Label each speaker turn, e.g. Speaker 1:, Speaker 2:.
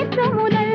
Speaker 1: நேற்று முதல்